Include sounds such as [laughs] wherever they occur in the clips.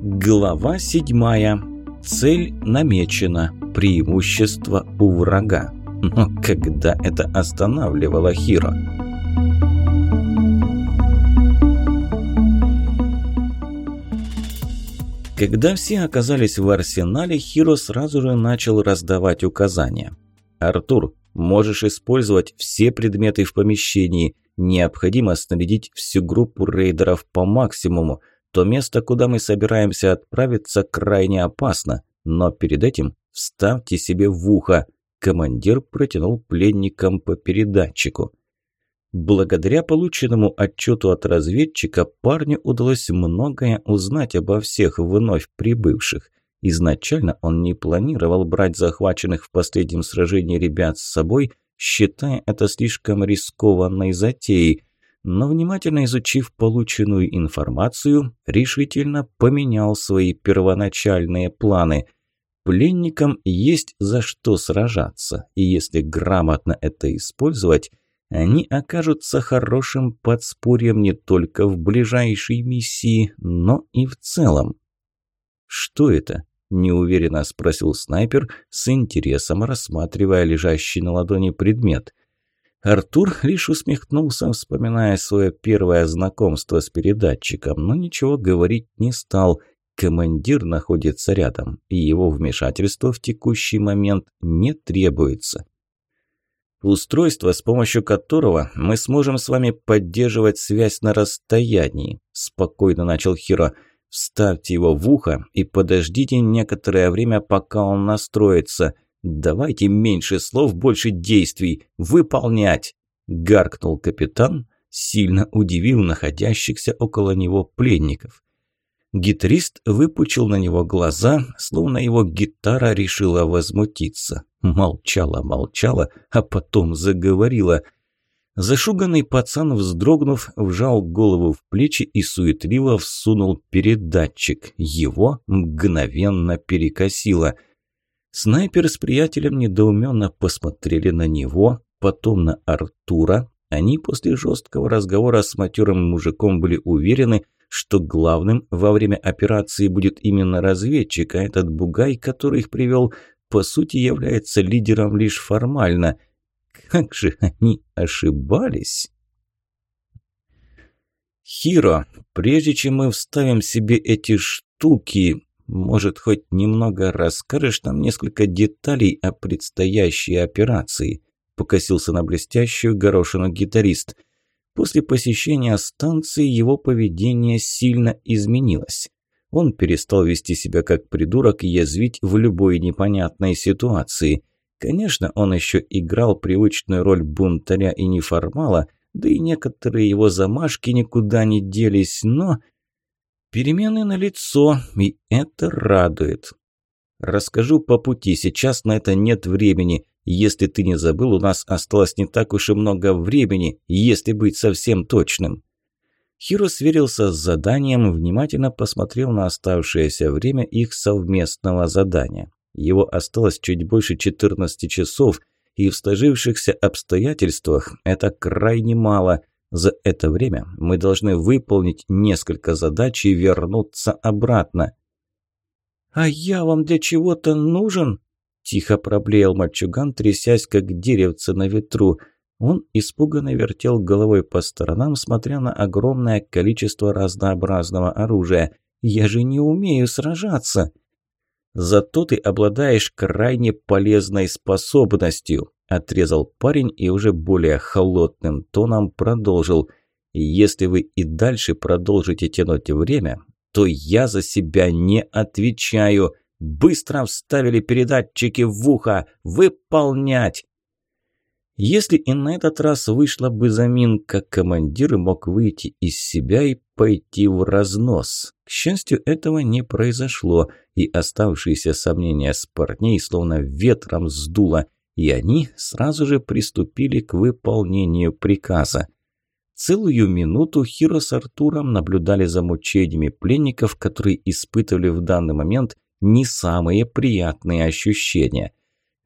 Глава седьмая. Цель намечена. Преимущество у врага. Но когда это останавливало Хиро? Когда все оказались в арсенале, Хиро сразу же начал раздавать указания. «Артур, можешь использовать все предметы в помещении. Необходимо снарядить всю группу рейдеров по максимуму. То место, куда мы собираемся отправиться, крайне опасно. Но перед этим вставьте себе в ухо». Командир протянул пленникам по передатчику. Благодаря полученному отчету от разведчика парню удалось многое узнать обо всех вновь прибывших. Изначально он не планировал брать захваченных в последнем сражении ребят с собой, считая это слишком рискованной затеей, но внимательно изучив полученную информацию, решительно поменял свои первоначальные планы. Пленникам есть за что сражаться, и если грамотно это использовать – они окажутся хорошим подспорьем не только в ближайшей миссии, но и в целом. «Что это?» – неуверенно спросил снайпер, с интересом рассматривая лежащий на ладони предмет. Артур лишь усмехнулся, вспоминая свое первое знакомство с передатчиком, но ничего говорить не стал. Командир находится рядом, и его вмешательство в текущий момент не требуется. Устройство, с помощью которого мы сможем с вами поддерживать связь на расстоянии», – спокойно начал Хиро. «Вставьте его в ухо и подождите некоторое время, пока он настроится. Давайте меньше слов, больше действий. Выполнять!» – гаркнул капитан, сильно удивив находящихся около него пленников. Гитарист выпучил на него глаза, словно его гитара решила возмутиться. Молчала, молчала, а потом заговорила. Зашуганный пацан, вздрогнув, вжал голову в плечи и суетливо всунул передатчик. Его мгновенно перекосило. Снайпер с приятелем недоуменно посмотрели на него, потом на Артура. Они после жесткого разговора с матерым мужиком были уверены, что главным во время операции будет именно разведчик, а этот бугай, который их привел, по сути является лидером лишь формально. Как же они ошибались? Хиро, прежде чем мы вставим себе эти штуки, может, хоть немного расскажешь нам несколько деталей о предстоящей операции? Покосился на блестящую горошину гитарист – После посещения станции его поведение сильно изменилось. Он перестал вести себя как придурок и язвить в любой непонятной ситуации. Конечно, он еще играл привычную роль бунтаря и неформала, да и некоторые его замашки никуда не делись, но... Перемены на лицо, и это радует. Расскажу по пути, сейчас на это нет времени. Если ты не забыл, у нас осталось не так уж и много времени, если быть совсем точным». Хиро сверился с заданием, внимательно посмотрел на оставшееся время их совместного задания. Его осталось чуть больше 14 часов, и в сложившихся обстоятельствах это крайне мало. За это время мы должны выполнить несколько задач и вернуться обратно. «А я вам для чего-то нужен?» Тихо проблеял мальчуган, трясясь, как деревце на ветру. Он испуганно вертел головой по сторонам, смотря на огромное количество разнообразного оружия. «Я же не умею сражаться!» «Зато ты обладаешь крайне полезной способностью», – отрезал парень и уже более холодным тоном продолжил. «Если вы и дальше продолжите тянуть время, то я за себя не отвечаю. Быстро вставили передатчики в ухо. Выполнять! Если и на этот раз вышла бы заминка, командир мог выйти из себя и пойти в разнос. К счастью, этого не произошло, и оставшиеся сомнения с парней словно ветром сдуло, и они сразу же приступили к выполнению приказа. Целую минуту Хиро с Артуром наблюдали за мучениями пленников, которые испытывали в данный момент – не самые приятные ощущения.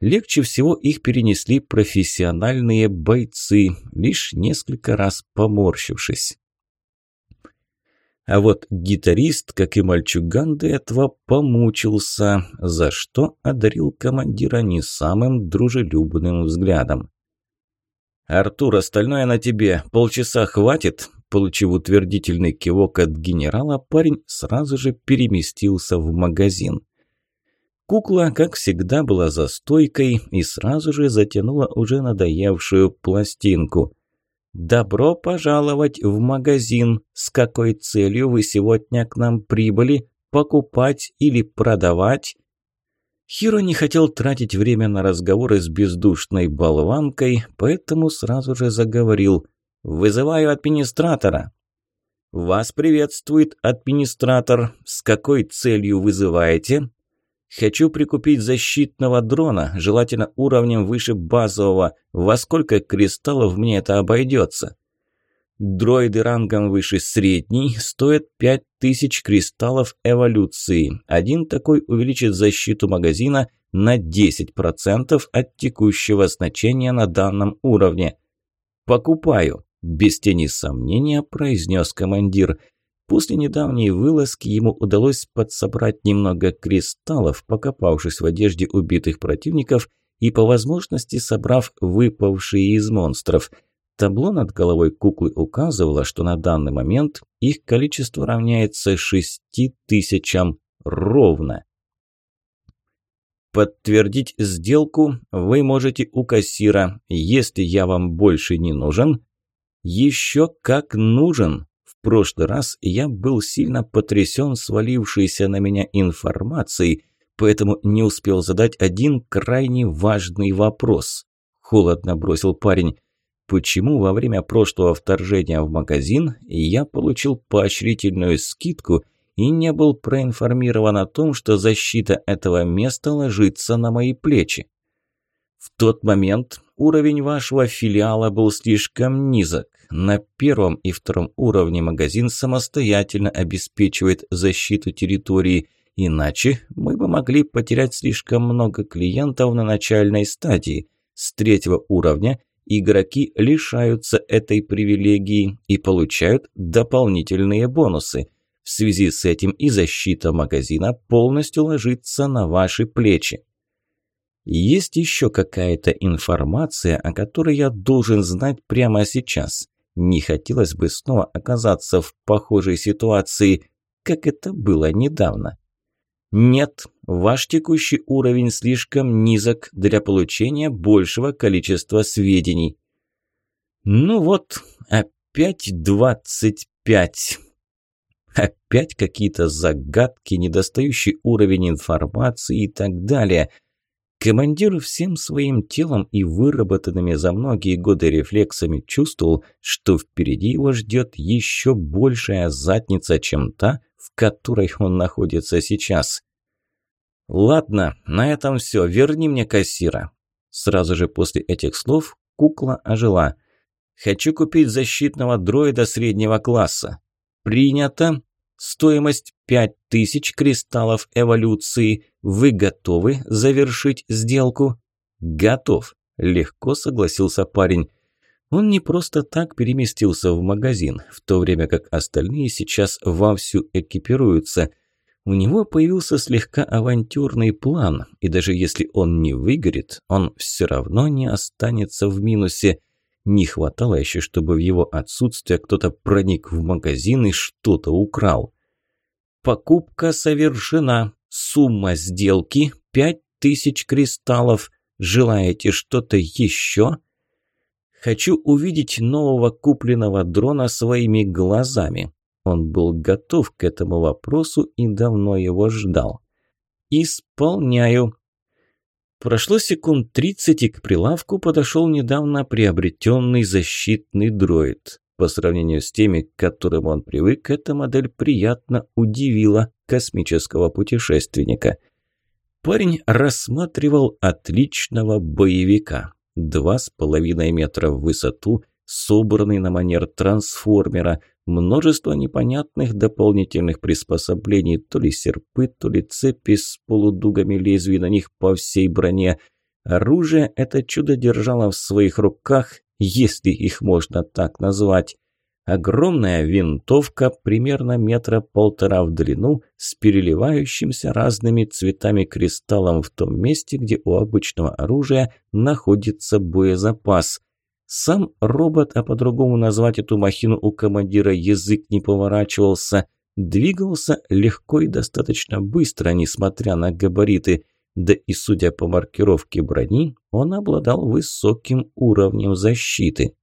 Легче всего их перенесли профессиональные бойцы, лишь несколько раз поморщившись. А вот гитарист, как и мальчуган до этого, помучился, за что одарил командира не самым дружелюбным взглядом. «Артур, остальное на тебе. Полчаса хватит?» Получив утвердительный кивок от генерала, парень сразу же переместился в магазин. Кукла, как всегда, была за стойкой и сразу же затянула уже надоевшую пластинку. «Добро пожаловать в магазин. С какой целью вы сегодня к нам прибыли? Покупать или продавать?» Хиро не хотел тратить время на разговоры с бездушной болванкой, поэтому сразу же заговорил. «Вызываю администратора». «Вас приветствует администратор. С какой целью вызываете?» Хочу прикупить защитного дрона, желательно уровнем выше базового. Во сколько кристаллов мне это обойдется? Дроиды рангом выше средний стоят 5000 кристаллов эволюции. Один такой увеличит защиту магазина на 10% от текущего значения на данном уровне. «Покупаю», – без тени сомнения произнес командир – После недавней вылазки ему удалось подсобрать немного кристаллов, покопавшись в одежде убитых противников и по возможности собрав выпавшие из монстров. Табло над головой куклы указывало, что на данный момент их количество равняется шести тысячам ровно. Подтвердить сделку вы можете у кассира. Если я вам больше не нужен, еще как нужен прошлый раз я был сильно потрясен свалившейся на меня информацией, поэтому не успел задать один крайне важный вопрос. Холодно бросил парень. Почему во время прошлого вторжения в магазин я получил поощрительную скидку и не был проинформирован о том, что защита этого места ложится на мои плечи? В тот момент уровень вашего филиала был слишком низок. На первом и втором уровне магазин самостоятельно обеспечивает защиту территории, иначе мы бы могли потерять слишком много клиентов на начальной стадии. С третьего уровня игроки лишаются этой привилегии и получают дополнительные бонусы. В связи с этим и защита магазина полностью ложится на ваши плечи. Есть еще какая-то информация, о которой я должен знать прямо сейчас. Не хотелось бы снова оказаться в похожей ситуации, как это было недавно. Нет, ваш текущий уровень слишком низок для получения большего количества сведений. Ну вот, опять двадцать пять. Опять какие-то загадки, недостающий уровень информации и так далее – Командир всем своим телом и выработанными за многие годы рефлексами чувствовал, что впереди его ждет еще большая задница, чем та, в которой он находится сейчас. «Ладно, на этом все. Верни мне кассира». Сразу же после этих слов кукла ожила. «Хочу купить защитного дроида среднего класса». «Принято. Стоимость 5000 кристаллов эволюции. Вы готовы завершить сделку? Готов, легко согласился парень. Он не просто так переместился в магазин, в то время как остальные сейчас вовсю экипируются. У него появился слегка авантюрный план, и даже если он не выгорит, он все равно не останется в минусе. Не хватало еще, чтобы в его отсутствие кто-то проник в магазин и что-то украл. Покупка совершена. Сумма сделки – пять тысяч кристаллов. Желаете что-то еще? Хочу увидеть нового купленного дрона своими глазами. Он был готов к этому вопросу и давно его ждал. Исполняю. Прошло секунд тридцать, и к прилавку подошел недавно приобретенный защитный дроид. По сравнению с теми, к которым он привык, эта модель приятно удивила космического путешественника. Парень рассматривал отличного боевика. Два с половиной метра в высоту, собранный на манер трансформера, множество непонятных дополнительных приспособлений, то ли серпы, то ли цепи с полудугами лезвий на них по всей броне. Оружие это чудо держало в своих руках если их можно так назвать. Огромная винтовка, примерно метра полтора в длину, с переливающимся разными цветами кристаллом в том месте, где у обычного оружия находится боезапас. Сам робот, а по-другому назвать эту махину у командира язык не поворачивался, двигался легко и достаточно быстро, несмотря на габариты. Да и судя по маркировке брони, он обладал высоким уровнем защиты.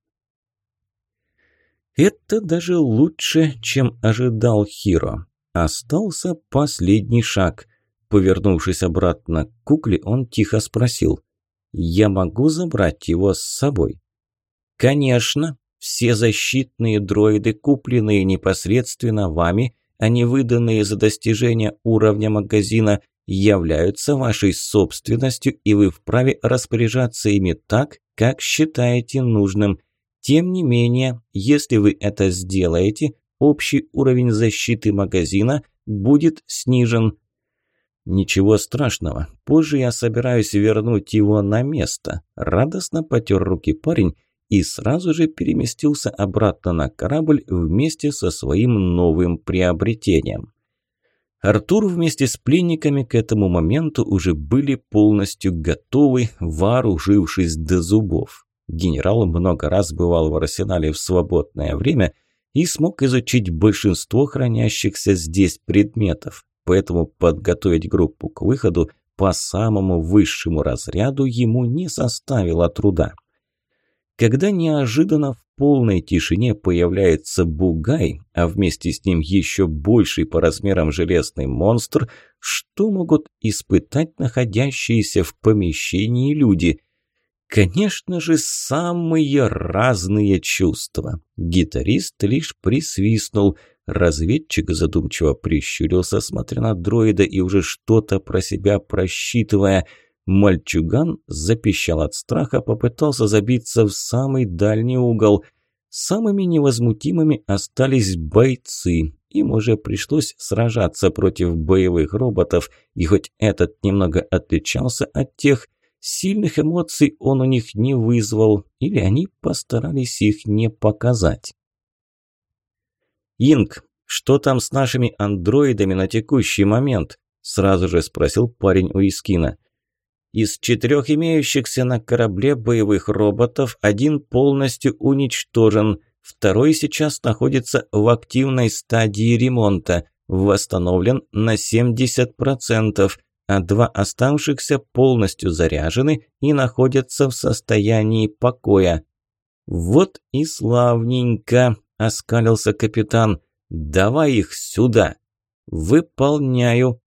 Это даже лучше, чем ожидал Хиро. Остался последний шаг. Повернувшись обратно к кукле, он тихо спросил. «Я могу забрать его с собой?» «Конечно. Все защитные дроиды, купленные непосредственно вами, а не выданные за достижение уровня магазина, являются вашей собственностью, и вы вправе распоряжаться ими так, как считаете нужным. Тем не менее, если вы это сделаете, общий уровень защиты магазина будет снижен. Ничего страшного, позже я собираюсь вернуть его на место. Радостно потер руки парень и сразу же переместился обратно на корабль вместе со своим новым приобретением. Артур вместе с пленниками к этому моменту уже были полностью готовы, вооружившись до зубов. Генерал много раз бывал в арсенале в свободное время и смог изучить большинство хранящихся здесь предметов, поэтому подготовить группу к выходу по самому высшему разряду ему не составило труда. Когда неожиданно в полной тишине появляется бугай, а вместе с ним еще больший по размерам железный монстр, что могут испытать находящиеся в помещении люди – Конечно же, самые разные чувства. Гитарист лишь присвистнул. Разведчик задумчиво прищурился, смотря на дроида и уже что-то про себя просчитывая. Мальчуган запищал от страха, попытался забиться в самый дальний угол. Самыми невозмутимыми остались бойцы. Им уже пришлось сражаться против боевых роботов, и хоть этот немного отличался от тех, Сильных эмоций он у них не вызвал, или они постарались их не показать. «Инг, что там с нашими андроидами на текущий момент?» – сразу же спросил парень у Искина. «Из четырех имеющихся на корабле боевых роботов один полностью уничтожен, второй сейчас находится в активной стадии ремонта, восстановлен на 70%, а два оставшихся полностью заряжены и находятся в состоянии покоя. «Вот и славненько!» – оскалился капитан. «Давай их сюда!» «Выполняю!»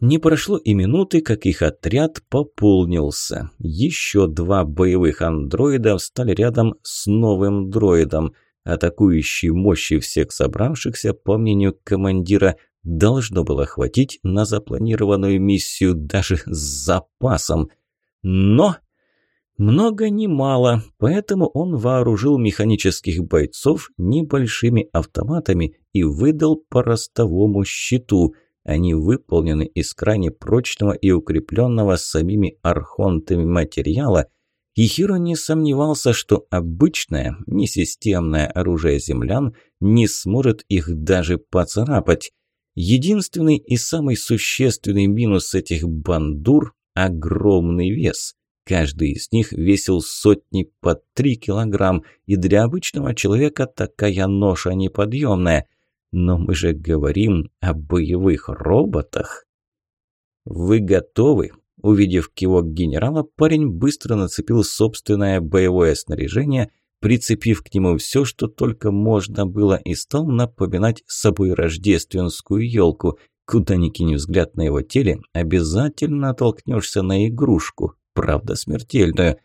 Не прошло и минуты, как их отряд пополнился. Еще два боевых андроида встали рядом с новым дроидом. Атакующей мощи всех собравшихся, по мнению командира, должно было хватить на запланированную миссию даже с запасом. Но много не мало, поэтому он вооружил механических бойцов небольшими автоматами и выдал по ростовому щиту. Они выполнены из крайне прочного и укрепленного самими архонтами материала, и Хиро не сомневался, что обычное, несистемное оружие землян не сможет их даже поцарапать. Единственный и самый существенный минус этих бандур – огромный вес. Каждый из них весил сотни по три килограмм, и для обычного человека такая ноша неподъемная. Но мы же говорим о боевых роботах. «Вы готовы?» Увидев кивок генерала, парень быстро нацепил собственное боевое снаряжение прицепив к нему все, что только можно было, и стал напоминать собой рождественскую елку. Куда ни кинь взгляд на его теле, обязательно толкнешься на игрушку, правда смертельную.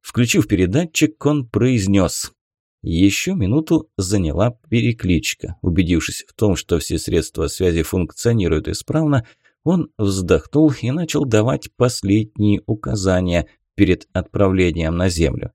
Включив передатчик, он произнес. Еще минуту заняла перекличка. Убедившись в том, что все средства связи функционируют исправно, он вздохнул и начал давать последние указания перед отправлением на Землю.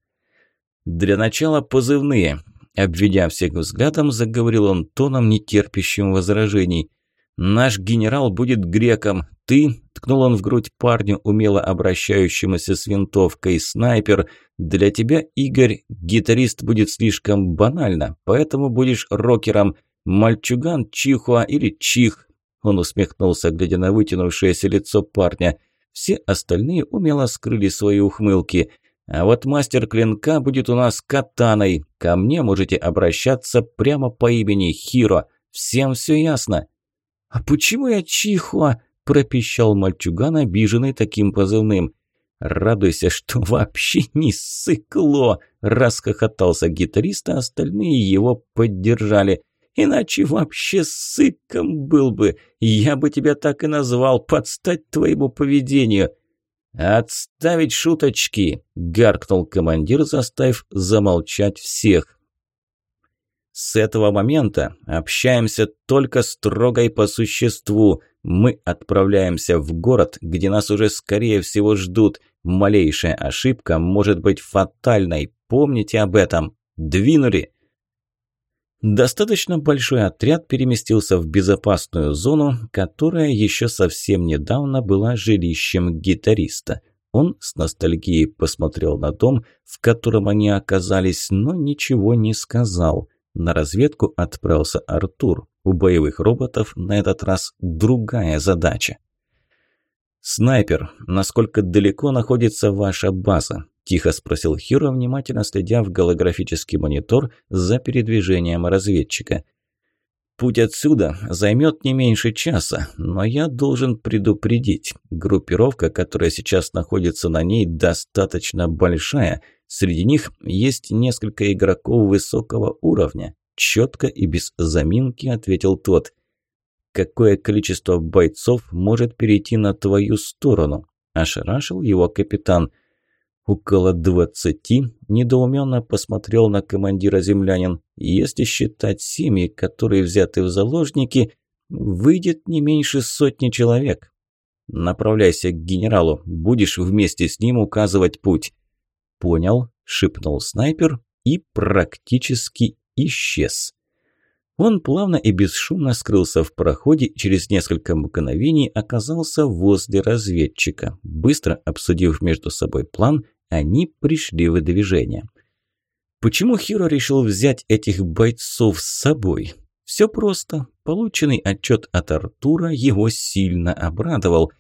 «Для начала позывные», – обведя всех взглядом, заговорил он тоном, нетерпящим возражений. Наш генерал будет греком. Ты, ткнул он в грудь парню, умело обращающемуся с винтовкой, снайпер. Для тебя, Игорь, гитарист будет слишком банально, поэтому будешь рокером. Мальчуган, чихуа или чих. Он усмехнулся, глядя на вытянувшееся лицо парня. Все остальные умело скрыли свои ухмылки. А вот мастер клинка будет у нас катаной. Ко мне можете обращаться прямо по имени Хиро. Всем все ясно?» «А почему я Чихуа?» – пропищал мальчуган, обиженный таким позывным. «Радуйся, что [laughs] вообще не сыкло!» – расхохотался гитарист, а остальные его поддержали. «Иначе вообще сыком был бы. Я бы тебя так и назвал, подстать твоему поведению». «Отставить шуточки!» – гаркнул командир, заставив замолчать всех. «С этого момента общаемся только строго и по существу. Мы отправляемся в город, где нас уже скорее всего ждут. Малейшая ошибка может быть фатальной. Помните об этом. Двинули!» Достаточно большой отряд переместился в безопасную зону, которая еще совсем недавно была жилищем гитариста. Он с ностальгией посмотрел на дом, в котором они оказались, но ничего не сказал. На разведку отправился Артур. У боевых роботов на этот раз другая задача. «Снайпер, насколько далеко находится ваша база?» Тихо спросил Хиро, внимательно следя в голографический монитор за передвижением разведчика. «Путь отсюда займет не меньше часа, но я должен предупредить. Группировка, которая сейчас находится на ней, достаточно большая. Среди них есть несколько игроков высокого уровня». Четко и без заминки ответил тот. «Какое количество бойцов может перейти на твою сторону?» – ошарашил его капитан – «Около двадцати?» – недоуменно посмотрел на командира землянин. «Если считать семьи, которые взяты в заложники, выйдет не меньше сотни человек. Направляйся к генералу, будешь вместе с ним указывать путь». «Понял», – шепнул снайпер и практически исчез. Он плавно и бесшумно скрылся в проходе и через несколько мгновений оказался возле разведчика. Быстро обсудив между собой план, они пришли в движение. Почему Хиро решил взять этих бойцов с собой? Все просто. Полученный отчет от Артура его сильно обрадовал.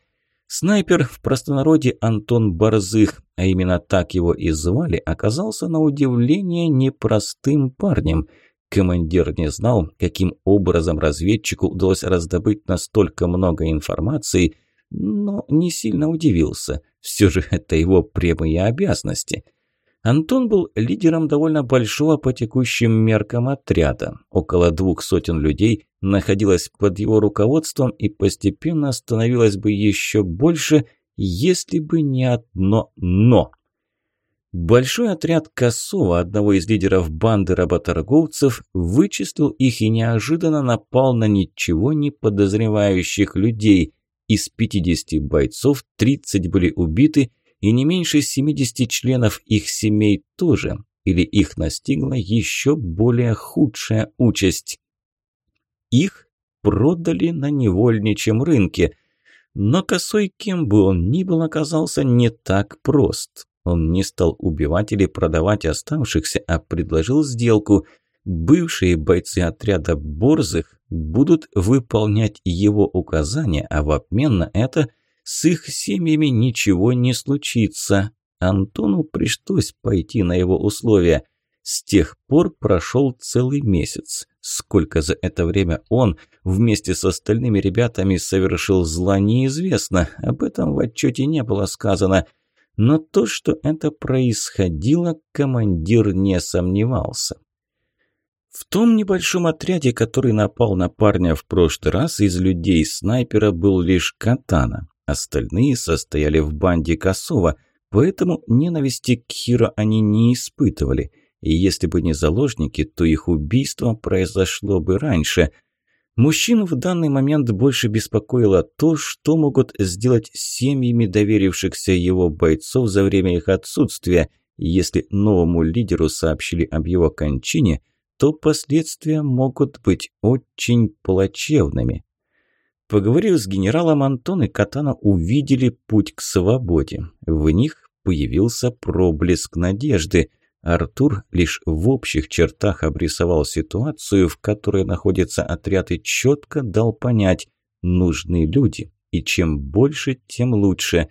Снайпер в простонародье Антон Борзых, а именно так его и звали, оказался на удивление непростым парнем. Командир не знал, каким образом разведчику удалось раздобыть настолько много информации – но не сильно удивился. Все же [laughs] это его прямые обязанности. Антон был лидером довольно большого по текущим меркам отряда. Около двух сотен людей находилось под его руководством и постепенно становилось бы еще больше, если бы не одно «но». Большой отряд Косова, одного из лидеров банды работорговцев, вычислил их и неожиданно напал на ничего не подозревающих людей. Из 50 бойцов 30 были убиты, и не меньше 70 членов их семей тоже, или их настигла еще более худшая участь. Их продали на невольничьем рынке. Но косой, кем бы он ни был, оказался не так прост. Он не стал убивать или продавать оставшихся, а предложил сделку – Бывшие бойцы отряда Борзых будут выполнять его указания, а в обмен на это с их семьями ничего не случится. Антону пришлось пойти на его условия. С тех пор прошел целый месяц. Сколько за это время он вместе с остальными ребятами совершил зла, неизвестно. Об этом в отчете не было сказано. Но то, что это происходило, командир не сомневался. В том небольшом отряде, который напал на парня в прошлый раз, из людей снайпера был лишь Катана. Остальные состояли в банде Косова, поэтому ненависти к Хиро они не испытывали. И если бы не заложники, то их убийство произошло бы раньше. Мужчин в данный момент больше беспокоило то, что могут сделать семьями доверившихся его бойцов за время их отсутствия. Если новому лидеру сообщили об его кончине – то последствия могут быть очень плачевными. Поговорив с генералом, Антон и Катана увидели путь к свободе. В них появился проблеск надежды. Артур лишь в общих чертах обрисовал ситуацию, в которой находится отряд, и четко дал понять – нужны люди, и чем больше, тем лучше.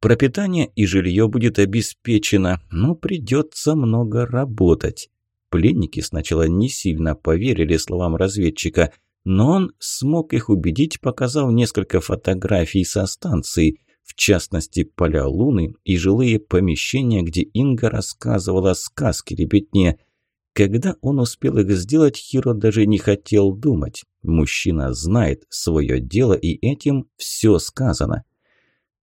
Пропитание и жилье будет обеспечено, но придется много работать. Пленники сначала не сильно поверили словам разведчика – но он смог их убедить, показав несколько фотографий со станции, в частности поля Луны и жилые помещения, где Инга рассказывала сказки ребятне. Когда он успел их сделать, Хиро даже не хотел думать. Мужчина знает свое дело, и этим все сказано.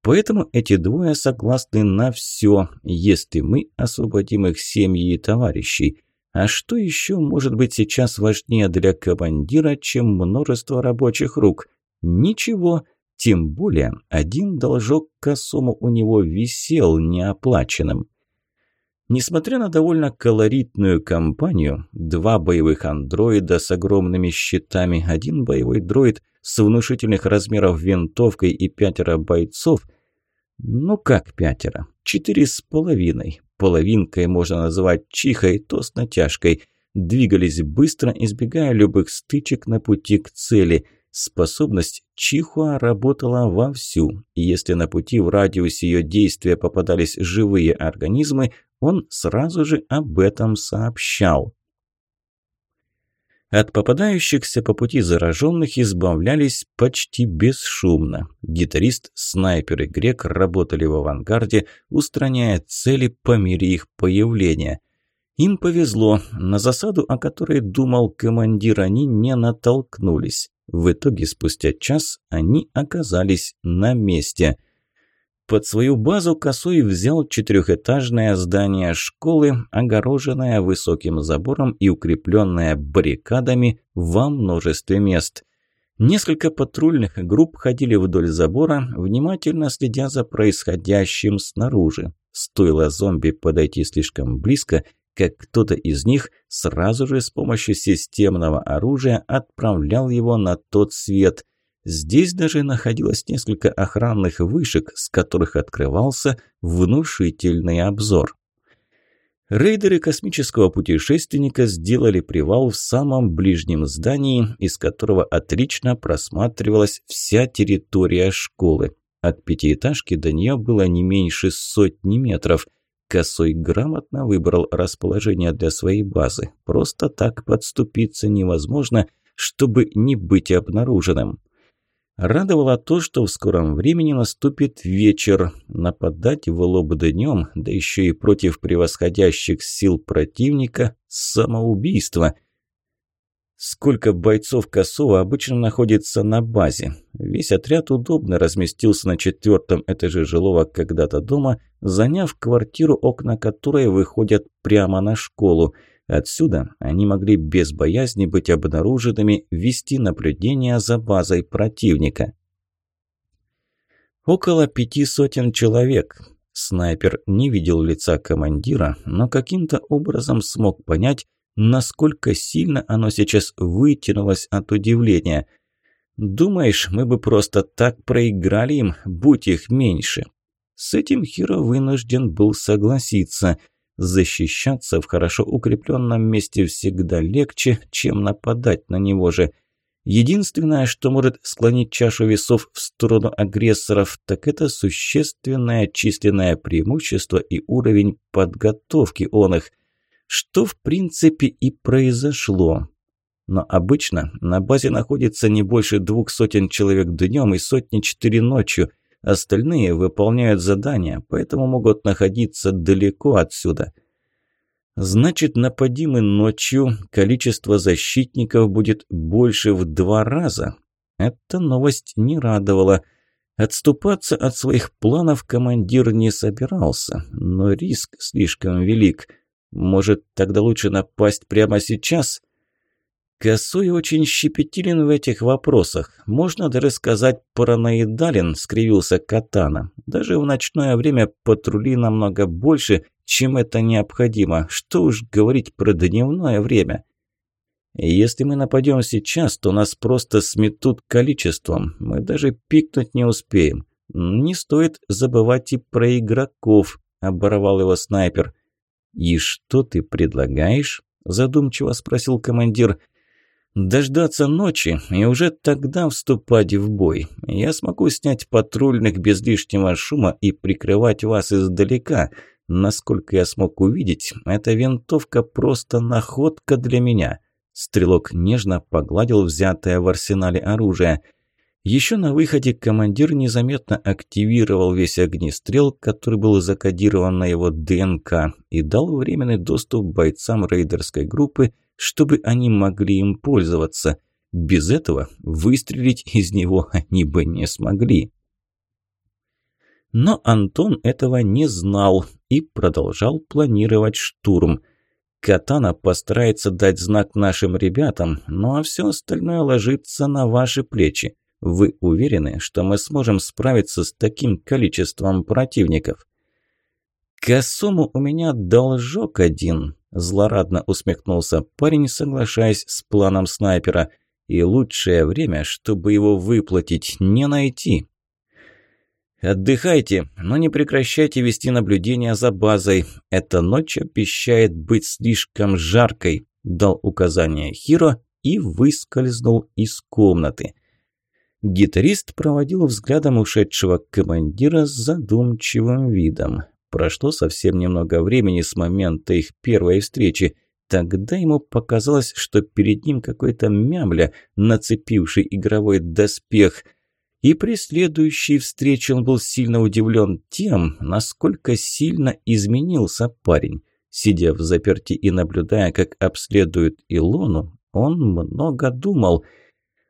Поэтому эти двое согласны на все, если мы освободим их семьи и товарищей. А что еще может быть сейчас важнее для командира, чем множество рабочих рук? Ничего. Тем более один должок косому у него висел неоплаченным. Несмотря на довольно колоритную компанию, два боевых андроида с огромными щитами, один боевой дроид с внушительных размеров винтовкой и пятеро бойцов – ну как пятеро? Четыре с половиной половинкой можно называть чихой, то с натяжкой. Двигались быстро, избегая любых стычек на пути к цели. Способность Чихуа работала вовсю, если на пути в радиусе ее действия попадались живые организмы, он сразу же об этом сообщал. От попадающихся по пути зараженных избавлялись почти бесшумно. Гитарист, снайпер и грек работали в авангарде, устраняя цели по мере их появления. Им повезло, на засаду, о которой думал командир, они не натолкнулись. В итоге спустя час они оказались на месте – под свою базу Косой взял четырехэтажное здание школы, огороженное высоким забором и укрепленное баррикадами во множестве мест. Несколько патрульных групп ходили вдоль забора, внимательно следя за происходящим снаружи. Стоило зомби подойти слишком близко, как кто-то из них сразу же с помощью системного оружия отправлял его на тот свет – Здесь даже находилось несколько охранных вышек, с которых открывался внушительный обзор. Рейдеры космического путешественника сделали привал в самом ближнем здании, из которого отлично просматривалась вся территория школы. От пятиэтажки до нее было не меньше сотни метров. Косой грамотно выбрал расположение для своей базы. Просто так подступиться невозможно, чтобы не быть обнаруженным. Радовало то, что в скором времени наступит вечер. Нападать в лоб днем, да еще и против превосходящих сил противника – самоубийство. Сколько бойцов Косова обычно находится на базе? Весь отряд удобно разместился на четвертом этаже жилого когда-то дома, заняв квартиру, окна которой выходят прямо на школу – Отсюда они могли без боязни быть обнаруженными, вести наблюдение за базой противника. Около пяти сотен человек. Снайпер не видел лица командира, но каким-то образом смог понять, насколько сильно оно сейчас вытянулось от удивления. «Думаешь, мы бы просто так проиграли им, будь их меньше?» С этим Хиро вынужден был согласиться – Защищаться в хорошо укрепленном месте всегда легче, чем нападать на него же. Единственное, что может склонить чашу весов в сторону агрессоров, так это существенное численное преимущество и уровень подготовки он их, что в принципе и произошло. Но обычно на базе находится не больше двух сотен человек днем и сотни четыре ночью – Остальные выполняют задания, поэтому могут находиться далеко отсюда. Значит, нападимы ночью, количество защитников будет больше в два раза. Эта новость не радовала. Отступаться от своих планов командир не собирался, но риск слишком велик. Может, тогда лучше напасть прямо сейчас – Косой очень щепетилен в этих вопросах. Можно даже сказать параноидален, скривился Катана. Даже в ночное время патрули намного больше, чем это необходимо. Что уж говорить про дневное время. Если мы нападем сейчас, то нас просто сметут количеством. Мы даже пикнуть не успеем. Не стоит забывать и про игроков, оборвал его снайпер. И что ты предлагаешь? Задумчиво спросил командир. Дождаться ночи и уже тогда вступать в бой. Я смогу снять патрульных без лишнего шума и прикрывать вас издалека. Насколько я смог увидеть, эта винтовка просто находка для меня. Стрелок нежно погладил взятое в арсенале оружие. Еще на выходе командир незаметно активировал весь огнестрел, который был закодирован на его ДНК, и дал временный доступ бойцам рейдерской группы, чтобы они могли им пользоваться. Без этого выстрелить из него они бы не смогли. Но Антон этого не знал и продолжал планировать штурм. Катана постарается дать знак нашим ребятам, ну а все остальное ложится на ваши плечи. Вы уверены, что мы сможем справиться с таким количеством противников? Косому у меня должок один, злорадно усмехнулся парень, соглашаясь с планом снайпера. И лучшее время, чтобы его выплатить, не найти. «Отдыхайте, но не прекращайте вести наблюдение за базой. Эта ночь обещает быть слишком жаркой», – дал указание Хиро и выскользнул из комнаты. Гитарист проводил взглядом ушедшего командира с задумчивым видом. Прошло совсем немного времени с момента их первой встречи. Тогда ему показалось, что перед ним какой-то мямля, нацепивший игровой доспех – и при следующей встрече он был сильно удивлен тем, насколько сильно изменился парень. Сидя в заперти и наблюдая, как обследуют Илону, он много думал.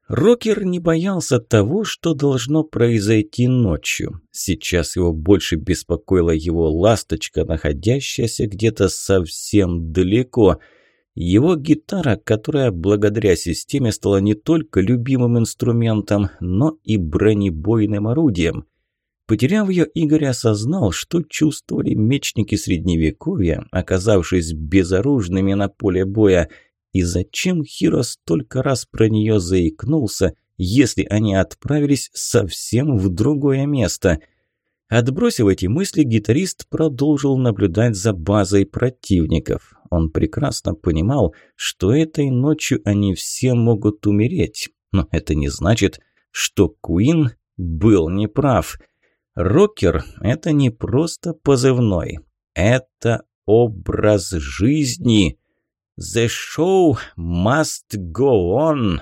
Рокер не боялся того, что должно произойти ночью. Сейчас его больше беспокоила его ласточка, находящаяся где-то совсем далеко – его гитара, которая благодаря системе стала не только любимым инструментом, но и бронебойным орудием. Потеряв ее, Игорь осознал, что чувствовали мечники Средневековья, оказавшись безоружными на поле боя, и зачем Хиро столько раз про нее заикнулся, если они отправились совсем в другое место – Отбросив эти мысли, гитарист продолжил наблюдать за базой противников. Он прекрасно понимал, что этой ночью они все могут умереть. Но это не значит, что Куин был неправ. Рокер – это не просто позывной. Это образ жизни. The show must go on.